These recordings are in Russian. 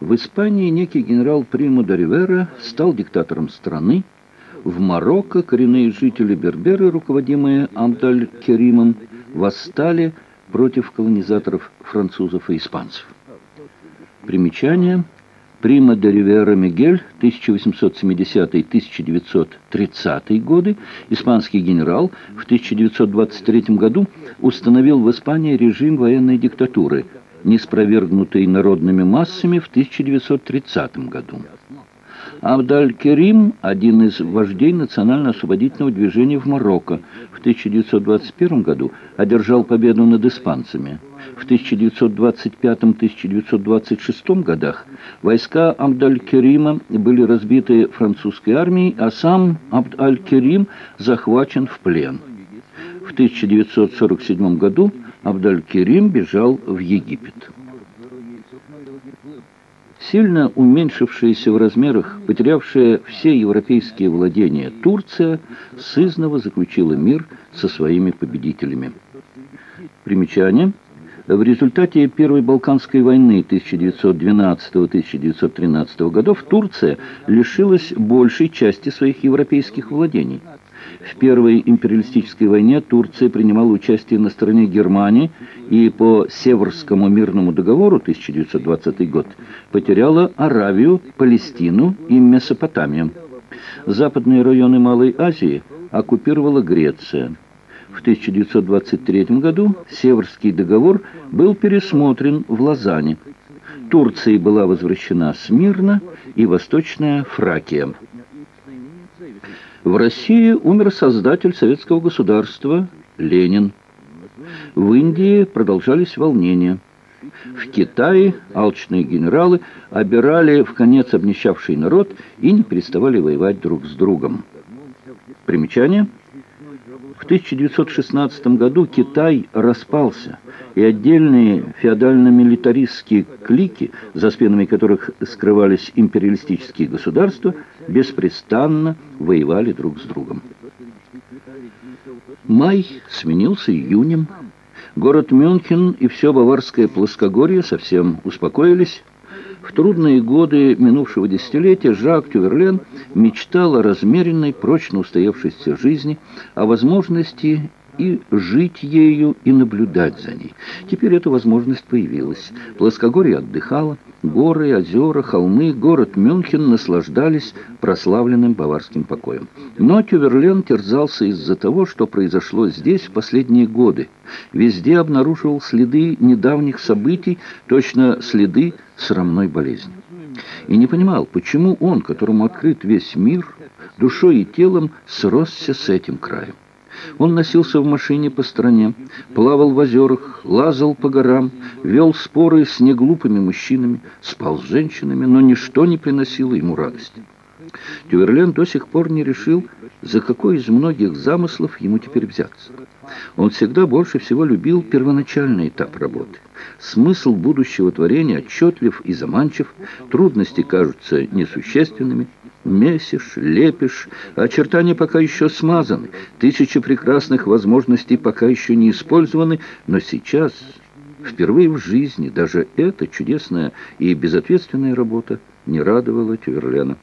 В Испании некий генерал Приму де Ривера стал диктатором страны. В Марокко коренные жители Берберы, руководимые Амдаль-Керимом, восстали против колонизаторов французов и испанцев. Примечание. Прима де Ривера Мигель, 1870-1930 годы, испанский генерал, в 1923 году установил в Испании режим военной диктатуры, не народными массами в 1930 году. Абдаль-Керим – один из вождей национально-освободительного движения в Марокко. В 1921 году одержал победу над испанцами. В 1925-1926 годах войска Абдаль-Керима были разбиты французской армией, а сам Абд-аль-Керим захвачен в плен. В 1947 году Абдаль-Керим бежал в Египет. Сильно уменьшившаяся в размерах, потерявшая все европейские владения Турция, сызново заключила мир со своими победителями. Примечание. В результате Первой Балканской войны 1912-1913 годов Турция лишилась большей части своих европейских владений. В Первой империалистической войне Турция принимала участие на стороне Германии и по Северскому мирному договору 1920 год потеряла Аравию, Палестину и Месопотамию. Западные районы Малой Азии оккупировала Греция. В 1923 году Северский договор был пересмотрен в Лозанне. Турции была возвращена Смирна и Восточная Фракия. В России умер создатель советского государства Ленин. В Индии продолжались волнения. В Китае алчные генералы обирали в конец обнищавший народ и не переставали воевать друг с другом. Примечание – в 1916 году Китай распался, и отдельные феодально-милитаристские клики, за спинами которых скрывались империалистические государства, беспрестанно воевали друг с другом. Май сменился июнем. Город Мюнхен и все Баварское плоскогорье совсем успокоились, в трудные годы минувшего десятилетия Жак Тюверлен мечтал о размеренной, прочно устоявшейся жизни, о возможности и жить ею, и наблюдать за ней. Теперь эта возможность появилась. Плоскогорье отдыхало, горы, озера, холмы, город Мюнхен наслаждались прославленным баварским покоем. Но Тюверлен терзался из-за того, что произошло здесь в последние годы. Везде обнаруживал следы недавних событий, точно следы срамной болезни. И не понимал, почему он, которому открыт весь мир, душой и телом сросся с этим краем. Он носился в машине по стране, плавал в озерах, лазал по горам, вел споры с неглупыми мужчинами, спал с женщинами, но ничто не приносило ему радости. Тюверлен до сих пор не решил, за какой из многих замыслов ему теперь взяться. Он всегда больше всего любил первоначальный этап работы. Смысл будущего творения отчетлив и заманчив, трудности кажутся несущественными, Месишь, лепишь, очертания пока еще смазаны, тысячи прекрасных возможностей пока еще не использованы, но сейчас, впервые в жизни, даже эта чудесная и безответственная работа не радовала Тюверлена.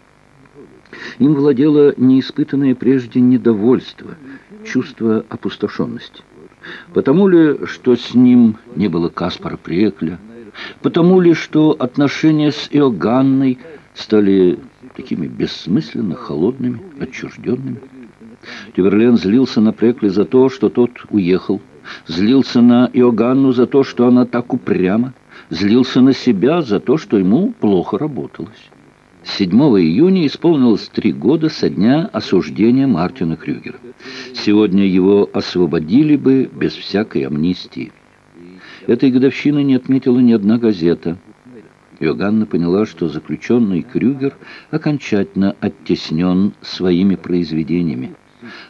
Им владело неиспытанное прежде недовольство, чувство опустошенности. Потому ли, что с ним не было Каспара Прекля, потому ли, что отношения с Иоганной стали такими бессмысленно холодными, отчужденными. Тюверлен злился на Прекли за то, что тот уехал, злился на Иоганну за то, что она так упряма, злился на себя за то, что ему плохо работалось. 7 июня исполнилось три года со дня осуждения Мартина Крюгера. Сегодня его освободили бы без всякой амнистии. Этой годовщины не отметила ни одна газета – Иоганна поняла, что заключенный Крюгер окончательно оттеснен своими произведениями.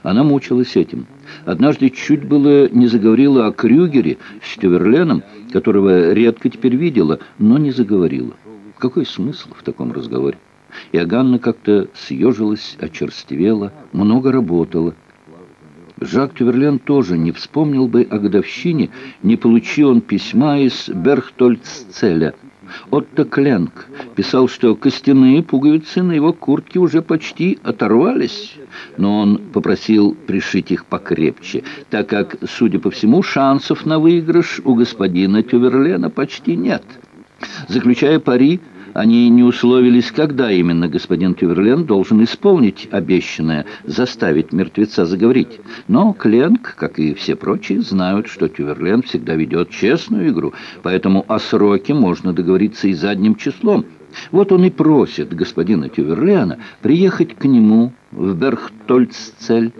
Она мучилась этим. Однажды чуть было не заговорила о Крюгере с Тюверленом, которого редко теперь видела, но не заговорила. Какой смысл в таком разговоре? Иоганна как-то съежилась, очерствела, много работала. Жак Тюверлен тоже не вспомнил бы о годовщине, не получил он письма из Берхтольццеля – Отто Кленк писал, что костяные пуговицы на его куртке уже почти оторвались, но он попросил пришить их покрепче, так как, судя по всему, шансов на выигрыш у господина Тюверлена почти нет. Заключая пари, они не условились, когда именно господин Тюверлен должен исполнить обещанное, заставить мертвеца заговорить. Но Кленк, как и все прочие, знают, что Тюверлен всегда ведет честную игру, поэтому о сроке можно договориться и задним числом. Вот он и просит господина Тюверлена приехать к нему в Берхтольццель,